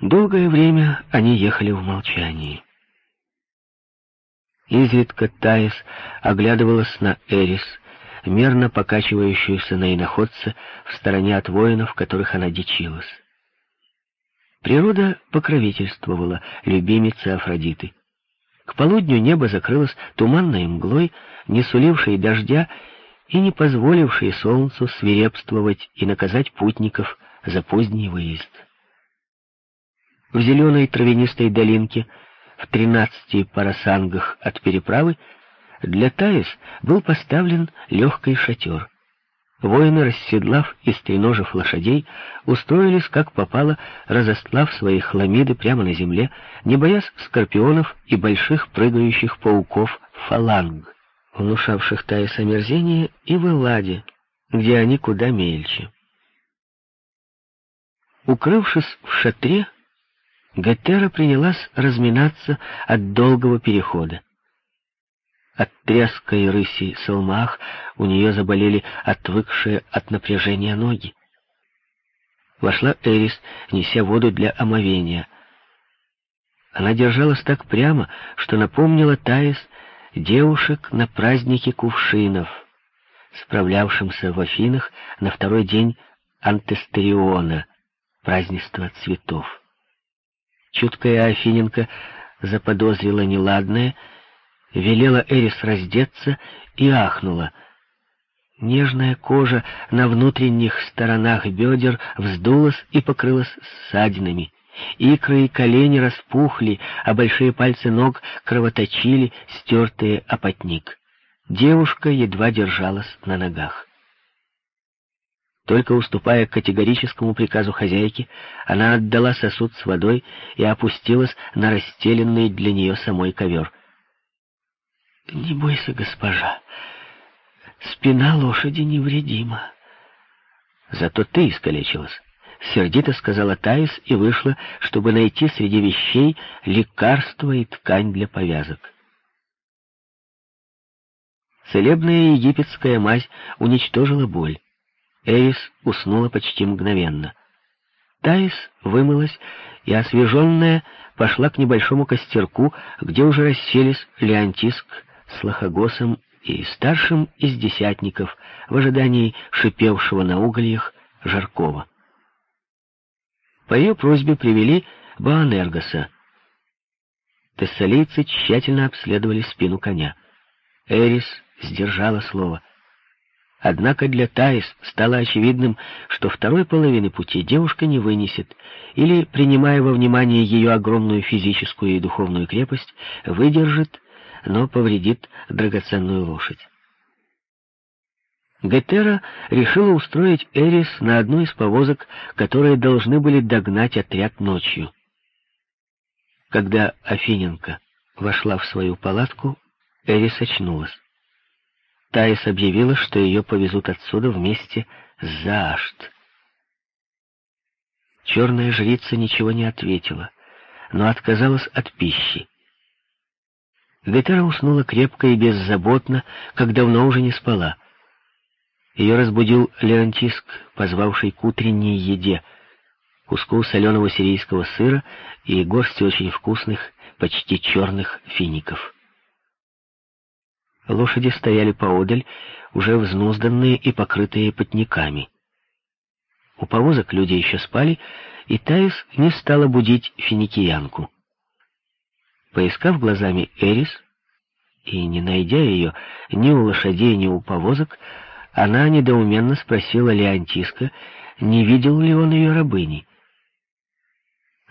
Долгое время они ехали в молчании. Изредка Таис оглядывалась на Эрис, мерно покачивающуюся на иноходце в стороне от воинов, которых она дичилась. Природа покровительствовала любимице Афродиты. К полудню небо закрылось туманной мглой, не сулившей дождя и не позволившей солнцу свирепствовать и наказать путников за поздний выезд. В зеленой травянистой долинке, в тринадцати парасангах от переправы, для Таис был поставлен легкий шатер. Воины, расседлав и стреножив лошадей, устроились, как попало, разостлав свои хламиды прямо на земле, не боясь скорпионов и больших прыгающих пауков фаланг, внушавших Таис омерзение, и в Элладе, где они куда мельче. Укрывшись в шатре, Гетера принялась разминаться от долгого перехода. От треска и рыси салмах у нее заболели отвыкшие от напряжения ноги. Вошла Эрис, неся воду для омовения. Она держалась так прямо, что напомнила Таис девушек на празднике кувшинов, справлявшимся в Афинах на второй день антестериона, празднества цветов. Чуткая Афиненко заподозрила неладное — велела Эрис раздеться и ахнула. Нежная кожа на внутренних сторонах бедер вздулась и покрылась ссадинами. Икры и колени распухли, а большие пальцы ног кровоточили, стертые о. Девушка едва держалась на ногах. Только уступая категорическому приказу хозяйки, она отдала сосуд с водой и опустилась на расстеленный для нее самой ковер — «Не бойся, госпожа, спина лошади невредима». «Зато ты искалечилась», — сердито сказала Таис и вышла, чтобы найти среди вещей лекарства и ткань для повязок. Целебная египетская мазь уничтожила боль. Эрис уснула почти мгновенно. Таис вымылась и, освеженная, пошла к небольшому костерку, где уже расселись Леонтиск, с Лохогосом и старшим из десятников в ожидании шипевшего на угольях Жаркова. По ее просьбе привели Баанергоса. Тессалийцы тщательно обследовали спину коня. Эрис сдержала слово. Однако для Таис стало очевидным, что второй половины пути девушка не вынесет, или, принимая во внимание ее огромную физическую и духовную крепость, выдержит но повредит драгоценную лошадь. Гетера решила устроить Эрис на одну из повозок, которые должны были догнать отряд ночью. Когда Афиненко вошла в свою палатку, Эрис очнулась. Таис объявила, что ее повезут отсюда вместе с Заашт. Черная жрица ничего не ответила, но отказалась от пищи. Гетера уснула крепко и беззаботно, как давно уже не спала. Ее разбудил Леонтиск, позвавший к утренней еде, куску соленого сирийского сыра и горсти очень вкусных, почти черных фиников. Лошади стояли поодаль, уже взнузданные и покрытые потниками. У повозок люди еще спали, и Таис не стала будить финикиянку. Поискав глазами Эрис и не найдя ее ни у лошадей, ни у повозок, она недоуменно спросила Леонтиска, не видел ли он ее рабыни.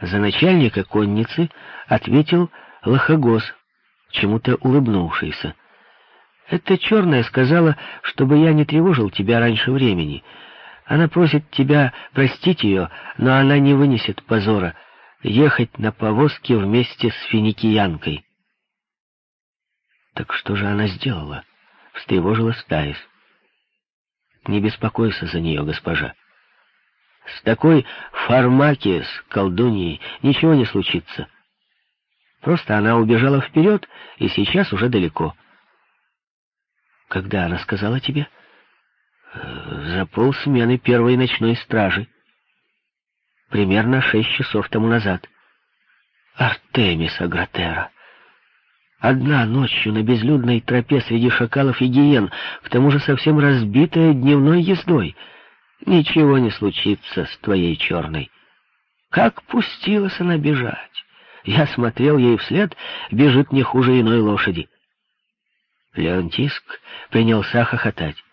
За начальника конницы ответил Лохогос, чему-то улыбнувшийся. «Это черная сказала, чтобы я не тревожил тебя раньше времени. Она просит тебя простить ее, но она не вынесет позора» ехать на повозке вместе с финикиянкой. Так что же она сделала? Встревожилась Таис. Не беспокойся за нее, госпожа. С такой фармакиес, колдуньей, ничего не случится. Просто она убежала вперед и сейчас уже далеко. Когда она сказала тебе? За полсмены первой ночной стражи. примерно шесть часов тому назад. Артемис Агратера. Одна ночью на безлюдной тропе среди шакалов и гиен, к тому же совсем разбитая дневной ездой. Ничего не случится с твоей черной. Как пустилась она бежать! Я смотрел ей вслед, бежит не хуже иной лошади. Леонтиск принялся хохотать.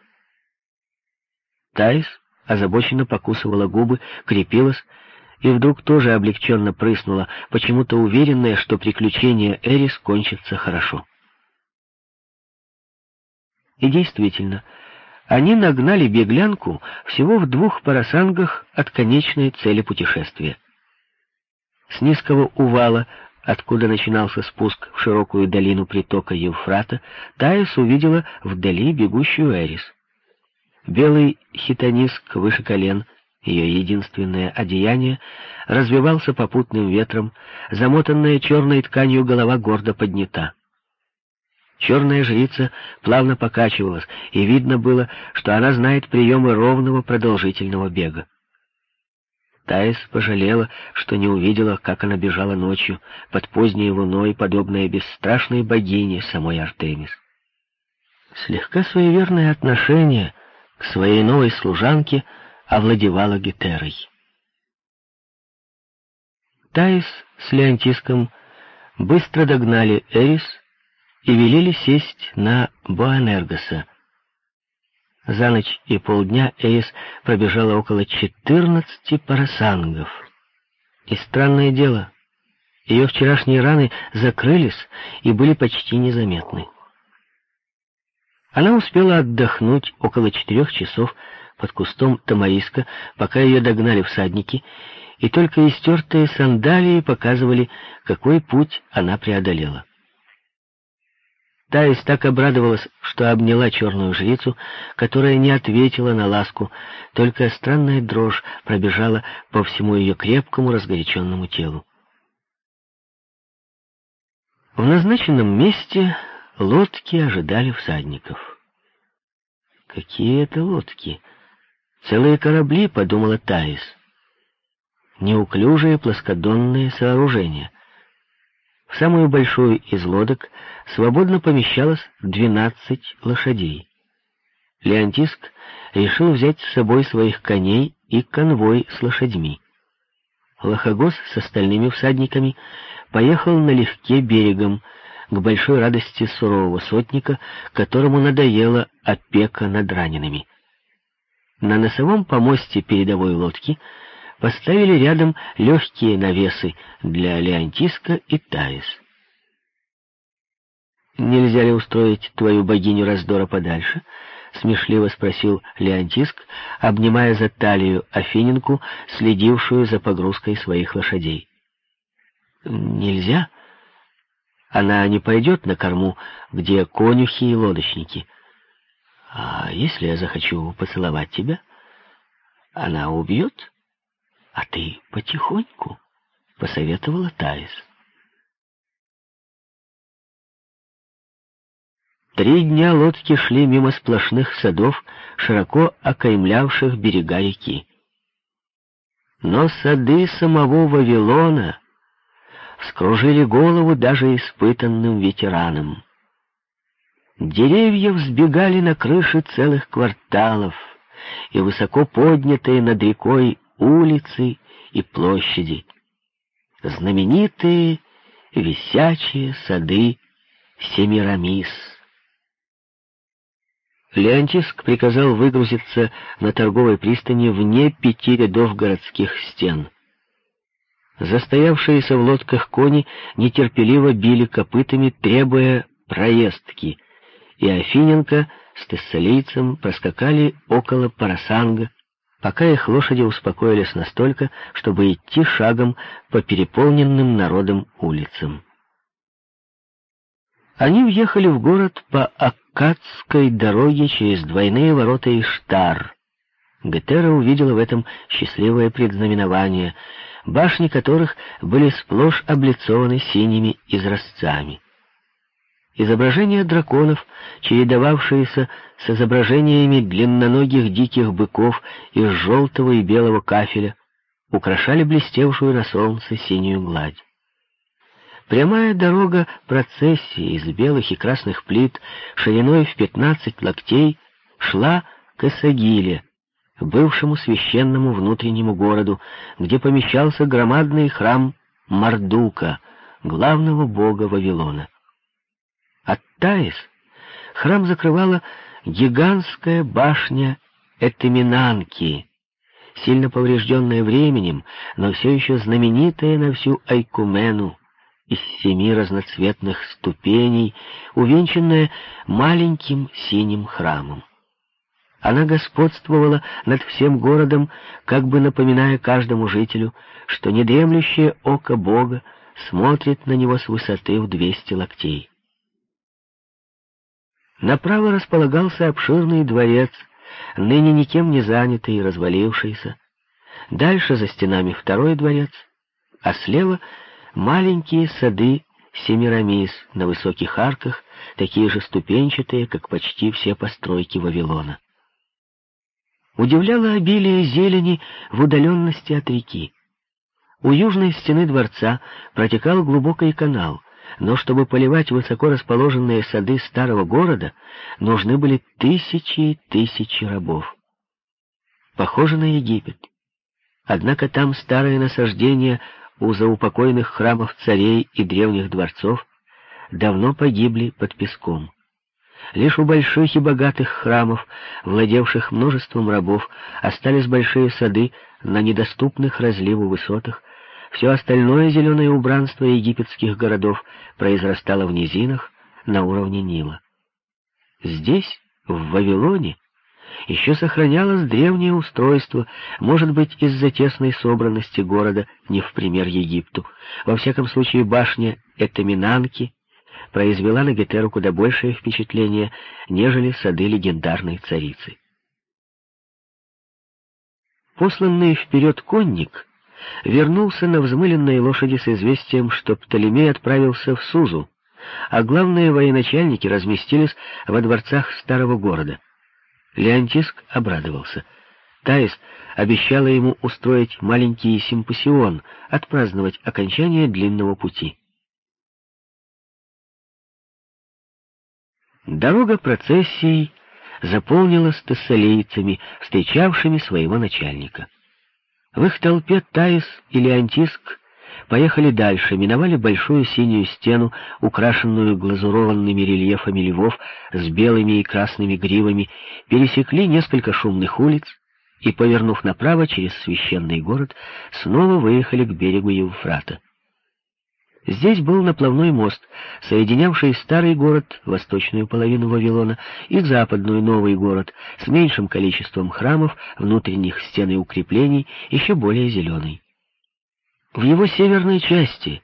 Таис озабоченно покусывала губы, крепилась и вдруг тоже облегченно прыснула, почему-то уверенная, что приключение Эрис кончится хорошо. И действительно, они нагнали беглянку всего в двух парасангах от конечной цели путешествия. С низкого увала, откуда начинался спуск в широкую долину притока Евфрата, Таис увидела вдали бегущую Эрис. Белый хитониск выше колен, ее единственное одеяние, развивался попутным ветром, замотанная черной тканью голова гордо поднята. Черная жрица плавно покачивалась, и видно было, что она знает приемы ровного продолжительного бега. Таис пожалела, что не увидела, как она бежала ночью, под поздней луной, подобная бесстрашной богине самой Артемис. Слегка суеверное отношение к своей новой служанке овладевало Гетерой. Таис с Леонтиском быстро догнали Эрис и велели сесть на Боанергоса. За ночь и полдня Эрис пробежала около четырнадцати парасангов. И странное дело, ее вчерашние раны закрылись и были почти незаметны. Она успела отдохнуть около четырех часов под кустом тамариска, пока ее догнали всадники, и только истертые сандалии показывали, какой путь она преодолела. Таис так обрадовалась, что обняла черную жрицу, которая не ответила на ласку, только странная дрожь пробежала по всему ее крепкому разгоряченному телу. В назначенном месте лодки ожидали всадников. Какие это лодки? Целые корабли, подумала Таис. Неуклюжие плоскодонные сооружения. В самую большую из лодок свободно помещалось двенадцать лошадей. Леонтиск решил взять с собой своих коней и конвой с лошадьми. Лохогос с остальными всадниками поехал налегке берегом, к большой радости сурового сотника, которому надоела опека над ранеными. На носовом помосте передовой лодки поставили рядом легкие навесы для Леонтиска и Таис. «Нельзя ли устроить твою богиню раздора подальше?» — смешливо спросил Леонтиск, обнимая за талию Афининку, следившую за погрузкой своих лошадей. «Нельзя?» Она не пойдет на корму, где конюхи и лодочники. А если я захочу поцеловать тебя, она убьет, а ты потихоньку, — посоветовала Таис. Три дня лодки шли мимо сплошных садов, широко окаймлявших берега реки. Но сады самого Вавилона вскружили голову даже испытанным ветеранам. Деревья взбегали на крыши целых кварталов, и высоко поднятые над рекой улицы и площади. Знаменитые висячие сады Семирамис. Леонтиск приказал выгрузиться на торговой пристани вне пяти рядов городских стен. Застоявшиеся в лодках кони нетерпеливо били копытами, требуя проездки, и Афиненко с тессалийцем проскакали около Парасанга, пока их лошади успокоились настолько, чтобы идти шагом по переполненным народом улицам. Они въехали в город по Аккадской дороге через двойные ворота Иштар. Гетера увидела в этом счастливое предзнаменование — башни которых были сплошь облицованы синими изразцами. Изображения драконов, чередовавшиеся с изображениями длинноногих диких быков из желтого и белого кафеля, украшали блестевшую на солнце синюю гладь. Прямая дорога процессии из белых и красных плит шириной в пятнадцать локтей шла к Эсагиле, бывшему священному внутреннему городу, где помещался громадный храм Мардука, главного бога Вавилона. Таис храм закрывала гигантская башня Этеминанки, сильно поврежденная временем, но все еще знаменитая на всю Айкумену, из семи разноцветных ступеней, увенчанная маленьким синим храмом. Она господствовала над всем городом, как бы напоминая каждому жителю, что недремлющее око Бога смотрит на него с высоты в двести локтей. Направо располагался обширный дворец, ныне никем не занятый и развалившийся. Дальше за стенами второй дворец, а слева маленькие сады Семирамис на высоких арках, такие же ступенчатые, как почти все постройки Вавилона. Удивляло обилие зелени в удаленности от реки. У южной стены дворца протекал глубокий канал, но чтобы поливать высоко расположенные сады старого города, нужны были тысячи и тысячи рабов. Похоже на Египет. Однако там старые насаждения у заупокойных храмов царей и древних дворцов давно погибли под песком. Лишь у больших и богатых храмов, владевших множеством рабов, остались большие сады на недоступных разливу высотах, все остальное зеленое убранство египетских городов произрастало в низинах на уровне Нила. Здесь, в Вавилоне, еще сохранялось древнее устройство, может быть, из-за тесной собранности города, не в пример Египту. Во всяком случае, башня Этаминанки произвела на Гетеру куда большее впечатление, нежели сады легендарной царицы. Посланный вперед конник вернулся на взмыленной лошади с известием, что Птолемей отправился в Сузу, а главные военачальники разместились во дворцах старого города. Леонтиск обрадовался. Таис обещала ему устроить маленький симпосион, отпраздновать окончание длинного пути. Дорога процессией заполнилась тессалийцами, встречавшими своего начальника. В их толпе Таис и Леонтиск поехали дальше, миновали большую синюю стену, украшенную глазурованными рельефами львов с белыми и красными гривами, пересекли несколько шумных улиц и, повернув направо через священный город, снова выехали к берегу Евфрата. Здесь был наплавной мост, соединявший старый город, восточную половину Вавилона, и западную новый город, с меньшим количеством храмов, внутренних стен и укреплений, еще более зеленый. В его северной части,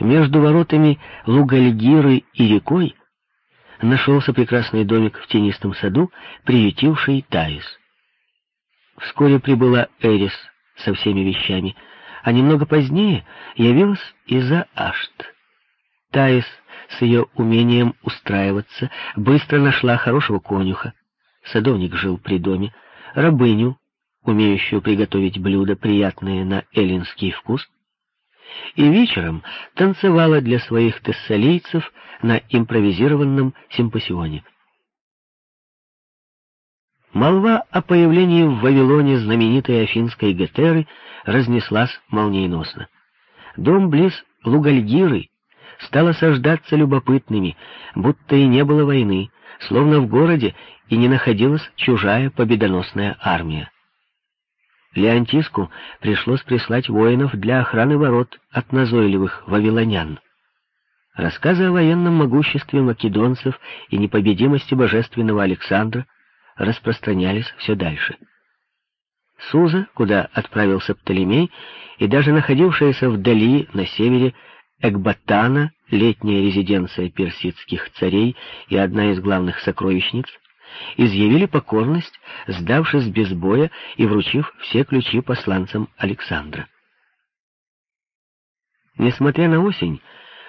между воротами Лугальгиры и рекой, нашелся прекрасный домик в тенистом саду, приютивший Таис. Вскоре прибыла Эрис со всеми вещами — а немного позднее явилась Иза Ашт. Таис с ее умением устраиваться быстро нашла хорошего конюха. Садовник жил при доме, рабыню, умеющую приготовить блюда, приятные на эллинский вкус, и вечером танцевала для своих тессалийцев на импровизированном симпосионе. Молва о появлении в Вавилоне знаменитой афинской Гетеры разнеслась молниеносно. Дом близ Лугальгиры стал осаждаться любопытными, будто и не было войны, словно в городе и не находилась чужая победоносная армия. Леонтиску пришлось прислать воинов для охраны ворот от назойливых вавилонян. Рассказы о военном могуществе македонцев и непобедимости божественного Александра распространялись все дальше. Суза, куда отправился Птолемей, и даже находившаяся вдали, на севере, Экбатана, летняя резиденция персидских царей и одна из главных сокровищниц, изъявили покорность, сдавшись без боя и вручив все ключи посланцам Александра. Несмотря на осень,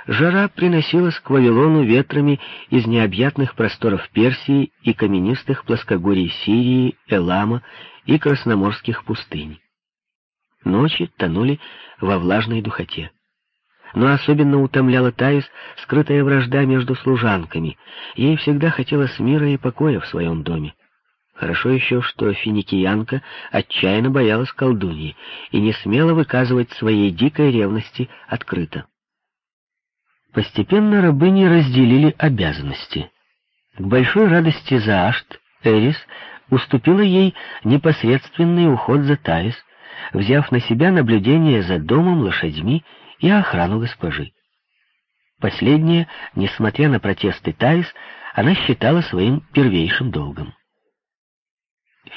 Жара приносилась к Вавилону ветрами из необъятных просторов Персии и каменистых плоскогорий Сирии, Элама и Красноморских пустынь. Ночи тонули во влажной духоте. Но особенно утомляла Таис скрытая вражда между служанками. Ей всегда хотелось мира и покоя в своем доме. Хорошо еще, что финикиянка отчаянно боялась колдуньи и не смела выказывать своей дикой ревности открыто. Постепенно рабыни разделили обязанности. К большой радости Заашт Эрис уступила ей непосредственный уход за Таис, взяв на себя наблюдение за домом, лошадьми и охрану госпожи. Последнее, несмотря на протесты Таис, она считала своим первейшим долгом.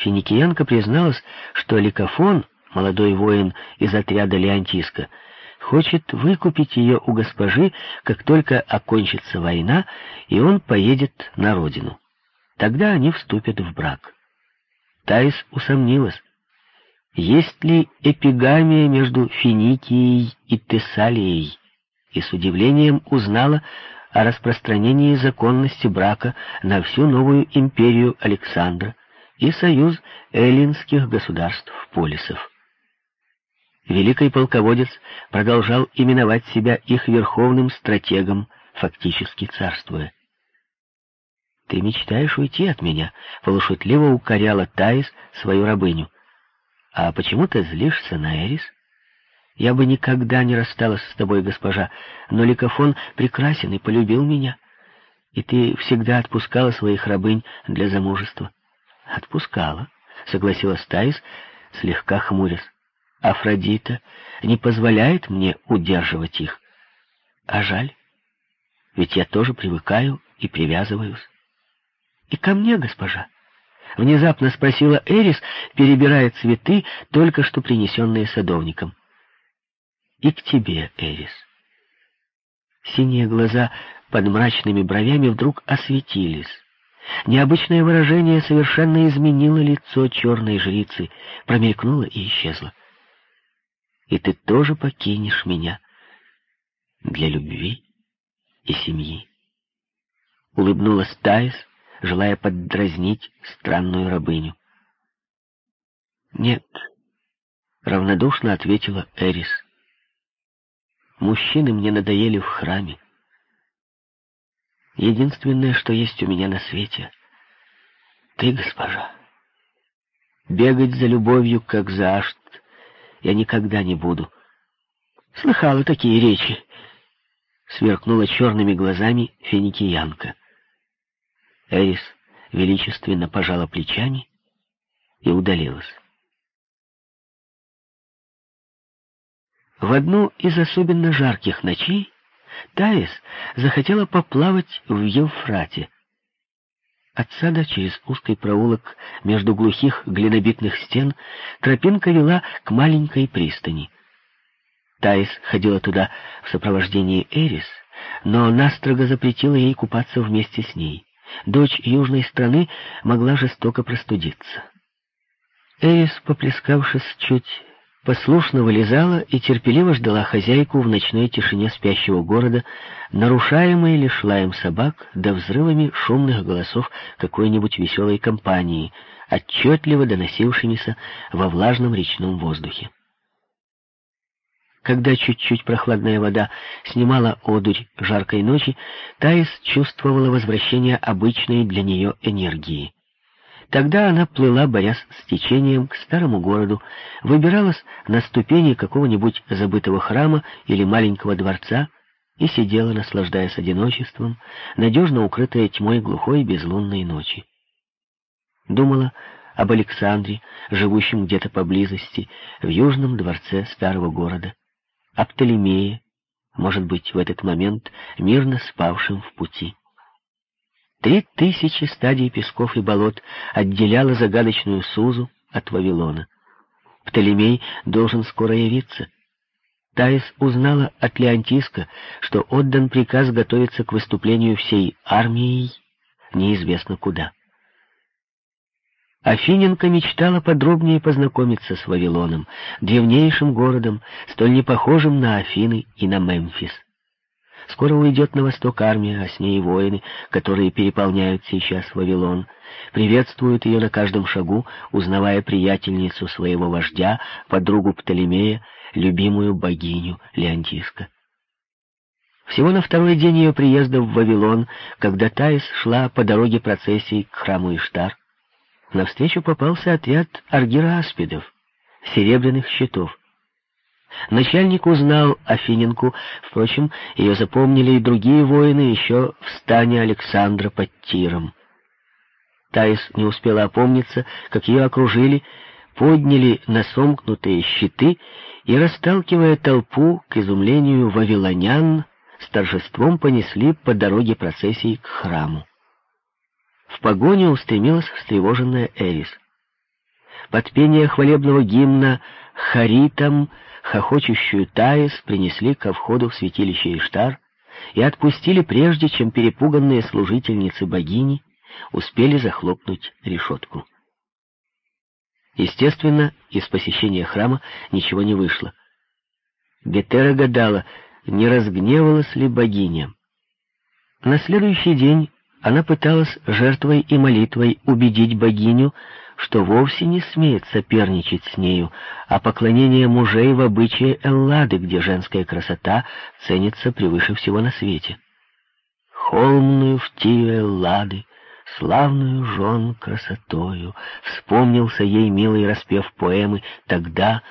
Финикиянка призналась, что Ликофон, молодой воин из отряда Леонтиска, хочет выкупить ее у госпожи, как только окончится война, и он поедет на родину. Тогда они вступят в брак. Таис усомнилась, есть ли эпигамия между Финикией и Тессалией, и с удивлением узнала о распространении законности брака на всю новую империю Александра и союз эллинских государств-полисов. Великий полководец продолжал именовать себя их верховным стратегом, фактически царствуя. «Ты мечтаешь уйти от меня?» — полушутливо укоряла Таис свою рабыню. «А почему ты злишься на Эрис?» «Я бы никогда не рассталась с тобой, госпожа, но Ликофон прекрасен и полюбил меня, и ты всегда отпускала своих рабынь для замужества». «Отпускала», — согласилась Таис, слегка хмурясь. «Афродита не позволяет мне удерживать их. А жаль, ведь я тоже привыкаю и привязываюсь». «И ко мне, госпожа?» — внезапно спросила Эрис, перебирая цветы, только что принесенные садовником. «И к тебе, Эрис». Синие глаза под мрачными бровями вдруг осветились. Необычное выражение совершенно изменило лицо черной жрицы, промелькнуло и исчезло. «И ты тоже покинешь меня для любви и семьи». Улыбнулась Таис, желая поддразнить странную рабыню. «Нет», — равнодушно ответила Эрис. «Мужчины мне надоели в храме. Единственное, что есть у меня на свете — ты, госпожа. Бегать за любовью, как за ашт, я никогда не буду. Слыхала такие речи. Сверкнула черными глазами финикиянка. Эрис величественно пожала плечами и удалилась. В одну из особенно жарких ночей Таис захотела поплавать в Евфрате. От сада через узкий проулок между глухих глинобитных стен тропинка вела к маленькой пристани. Таис ходила туда в сопровождении Эрис, но настрого запретила ей купаться вместе с ней. Дочь южной страны могла жестоко простудиться. Эрис, поплескавшись чуть послушно вылезала и терпеливо ждала хозяйку в ночной тишине спящего города, нарушаемой лишь лаем собак да взрывами шумных голосов какой-нибудь веселой компании, отчетливо доносившимися во влажном речном воздухе. Когда чуть-чуть прохладная вода снимала одурь жаркой ночи, Таис чувствовала возвращение обычной для нее энергии. Тогда она плыла, борясь с течением, к старому городу, выбиралась на ступени какого-нибудь забытого храма или маленького дворца и сидела, наслаждаясь одиночеством, надежно укрытая тьмой глухой безлунной ночи. Думала об Александре, живущем где-то поблизости, в южном дворце старого города, об Птолемее, может быть, в этот момент мирно спавшим в пути. Три тысячи стадий песков и болот отделяло загадочную Сузу от Вавилона. Птолемей должен скоро явиться. Таис узнала от Леонтиска, что отдан приказ готовиться к выступлению всей армией неизвестно куда. Афиненко мечтала подробнее познакомиться с Вавилоном, древнейшим городом, столь непохожим на Афины и на Мемфис. Скоро уйдет на восток армия, а с ней воины, которые переполняют сейчас Вавилон. Приветствуют ее на каждом шагу, узнавая приятельницу своего вождя, подругу Птолемея, любимую богиню Леонтиска. Всего на второй день ее приезда в Вавилон, когда Таис шла по дороге процессии к храму Иштар, навстречу попался отряд аргираспидов, серебряных щитов. Начальник узнал Афиненку, впрочем, ее запомнили и другие воины еще в стане Александра под Тиром. Таис не успела опомниться, как ее окружили, подняли на сомкнутые щиты и, расталкивая толпу, к изумлению вавилонян, с торжеством понесли по дороге процессии к храму. В погоню устремилась встревоженная Эрис. Под пение хвалебного гимна «Харитам» хохочущую Таис принесли ко входу в святилище Иштар и отпустили прежде, чем перепуганные служительницы богини успели захлопнуть решетку. Естественно, из посещения храма ничего не вышло. Гетера гадала, не разгневалась ли богиня. На следующий день она пыталась жертвой и молитвой убедить богиню, что вовсе не смеет соперничать с нею, а поклонение мужей в обычае Эллады, где женская красота ценится превыше всего на свете. Холмную втию Эллады, славную жен красотою, вспомнился ей милый распев поэмы тогда,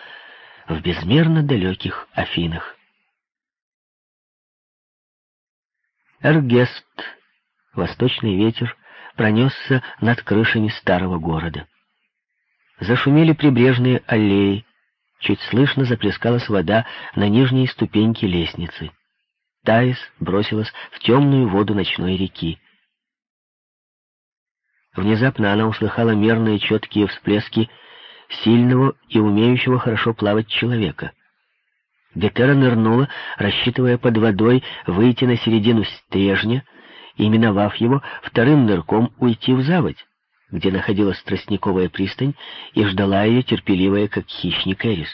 в безмерно далеких Афинах. Эргест Восточный ветер пронесся над крышами старого города. Зашумели прибрежные аллеи, чуть слышно заплескалась вода на нижней ступеньке лестницы. Таис бросилась в темную воду ночной реки. Внезапно она услыхала мерные четкие всплески сильного и умеющего хорошо плавать человека. Гетера нырнула, рассчитывая под водой выйти на середину стрежня, и, миновав его, вторым нырком уйти в заводь, где находилась тростниковая пристань и ждала ее терпеливая, как хищник Эрис.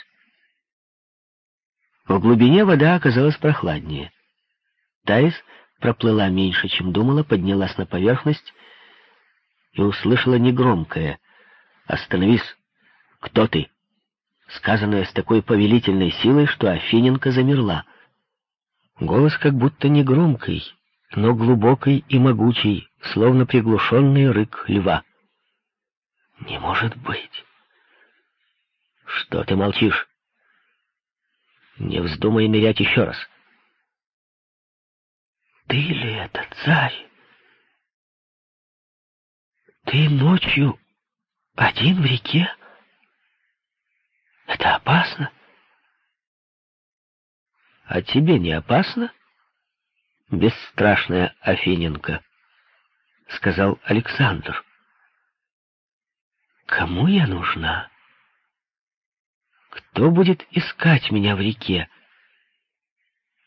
В глубине вода оказалась прохладнее. Таис проплыла меньше, чем думала, поднялась на поверхность и услышала негромкое «Остановись! Кто ты?» сказанное с такой повелительной силой, что Афиненко замерла. Голос как будто негромкий, но глубокий и могучий, словно приглушенный рык льва. «Не может быть!» «Что ты молчишь?» «Не вздумай нырять еще раз!» «Ты ли это, царь? Ты ночью один в реке? Это опасно!» «А тебе не опасно?» бесстрашная Афиненко, — сказал Александр. Кому я нужна? Кто будет искать меня в реке?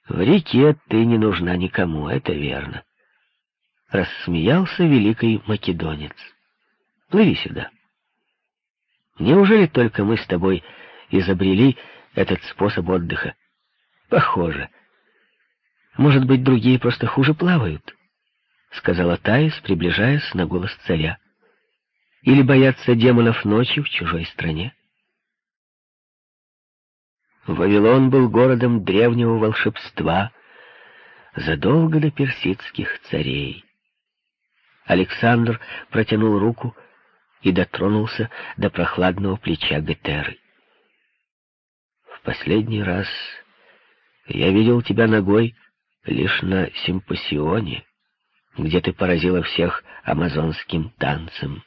В реке ты не нужна никому, это верно. Рассмеялся великий македонец. Плыви сюда. Неужели только мы с тобой изобрели этот способ отдыха? Похоже. — может быть, другие просто хуже плавают, — сказала Таис, приближаясь на голос царя. Или боятся демонов ночи в чужой стране. Вавилон был городом древнего волшебства задолго до персидских царей. Александр протянул руку и дотронулся до прохладного плеча Гетеры. «В последний раз я видел тебя ногой лишь на симпосионе, где ты поразила всех амазонским танцем.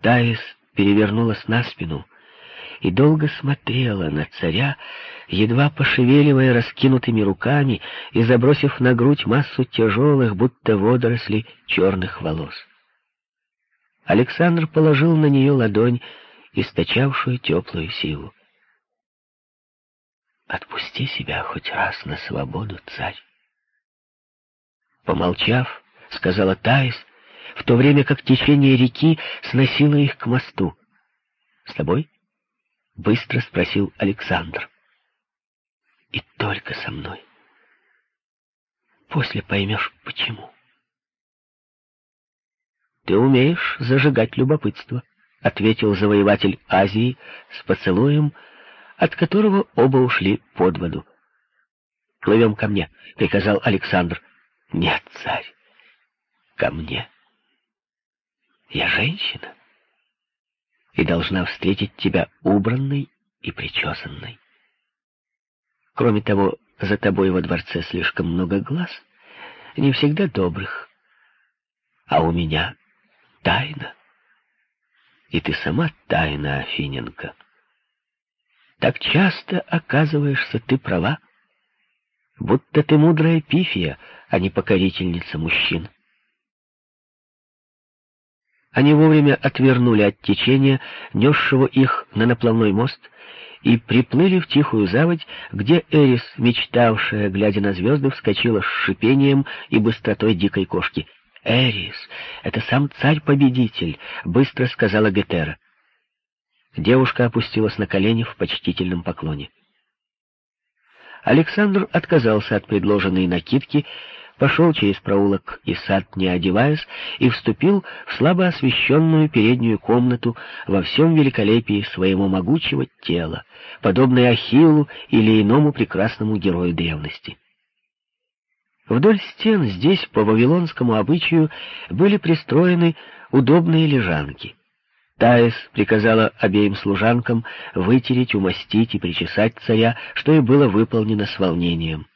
Таис перевернулась на спину и долго смотрела на царя, едва пошевеливая раскинутыми руками и забросив на грудь массу тяжелых, будто водоросли, черных волос. Александр положил на нее ладонь, источавшую теплую силу. Отпусти себя хоть раз на свободу, царь. Помолчав, сказала Таис, в то время как течение реки сносило их к мосту. «С тобой?» — быстро спросил Александр. «И только со мной», после поймешь, почему. Ты умеешь зажигать любопытство, — ответил завоеватель Азии с поцелуем, от которого оба ушли под воду. «Плывем ко мне», — приказал Александр. «Нет, царь, ко мне. Я женщина и должна встретить тебя убранной и причесанной. Кроме того, за тобой во дворце слишком много глаз, не всегда добрых, а у меня тайна. И ты сама тайна, Афиненко. Так часто оказываешься ты права, будто ты мудрая пифия, а не покорительница мужчин. Они вовремя отвернули от течения, несшего их на наплавной мост, и приплыли в тихую заводь, где Эрис, мечтавшая, глядя на звезды, вскочила с шипением и быстротой дикой кошки — «Эрис, это сам царь-победитель», — быстро сказала Гетера. Девушка опустилась на колени в почтительном поклоне. Александр отказался от предложенной накидки, пошел через проулок и сад, не одеваясь, и вступил в слабо освещенную переднюю комнату во всем великолепии своего могучего тела, подобной Ахиллу или иному прекрасному герою древности. Вдоль стен здесь, по вавилонскому обычаю, были пристроены удобные лежанки. Таис приказала обеим служанкам вытереть, умастить и причесать царя, что и было выполнено с волнением.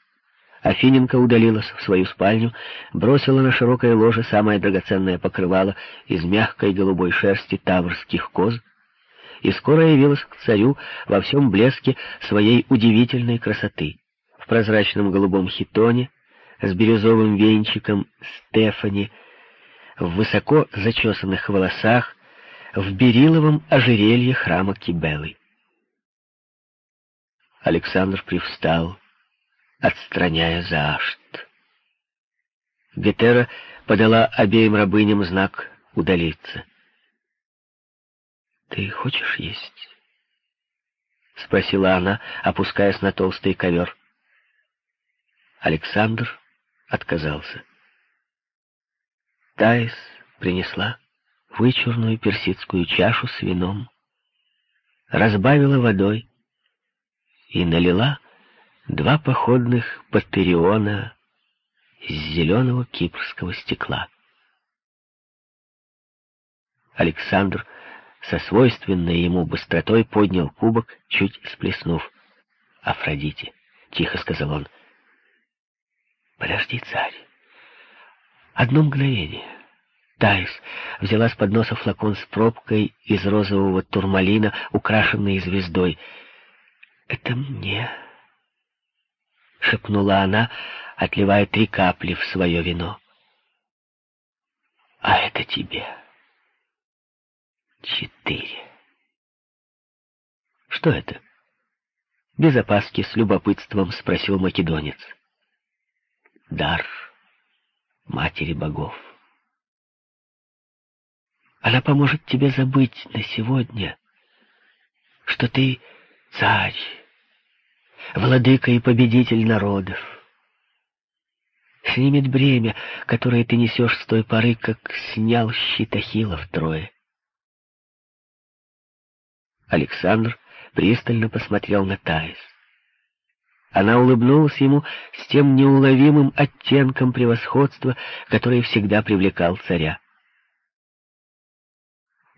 Афиненко удалилась в свою спальню, бросила на широкое ложе самое драгоценное покрывало из мягкой голубой шерсти таврских коз и скоро явилась к царю во всем блеске своей удивительной красоты. В прозрачном голубом хитоне, с бирюзовым венчиком Стефани, в высоко зачесанных волосах, в бериловом ожерелье храма Кибелы. Александр привстал, отстраняя Заашт. Гетера подала обеим рабыням знак удалиться. «Ты хочешь есть?» — спросила она, опускаясь на толстый ковер. Александр отказался. Таис принесла вычурную персидскую чашу с вином, разбавила водой и налила два походных патериона из зеленого кипрского стекла. Александр со свойственной ему быстротой поднял кубок, чуть сплеснув. «Афродите», — тихо сказал он, — «Подожди, царь. Одно мгновение». Таис взяла с подноса флакон с пробкой из розового турмалина, украшенной звездой. «Это мне», — шепнула она, отливая три капли в свое вино. «А это тебе». «Четыре». «Что это?» Без опаски, с любопытством спросил македонец дар матери богов. Она поможет тебе забыть на сегодня, что ты царь, владыка и победитель народов. Снимет бремя, которое ты несешь с той поры, как снял щит Ахилла втрое. Александр пристально посмотрел на Таис. Она улыбнулась ему с тем неуловимым оттенком превосходства, который всегда привлекал царя.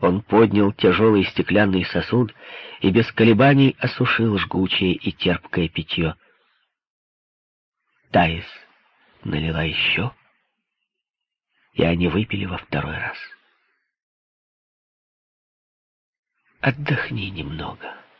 Он поднял тяжелый стеклянный сосуд и без колебаний осушил жгучее и терпкое питье. Таис налила еще, и они выпили во второй раз. «Отдохни немного»,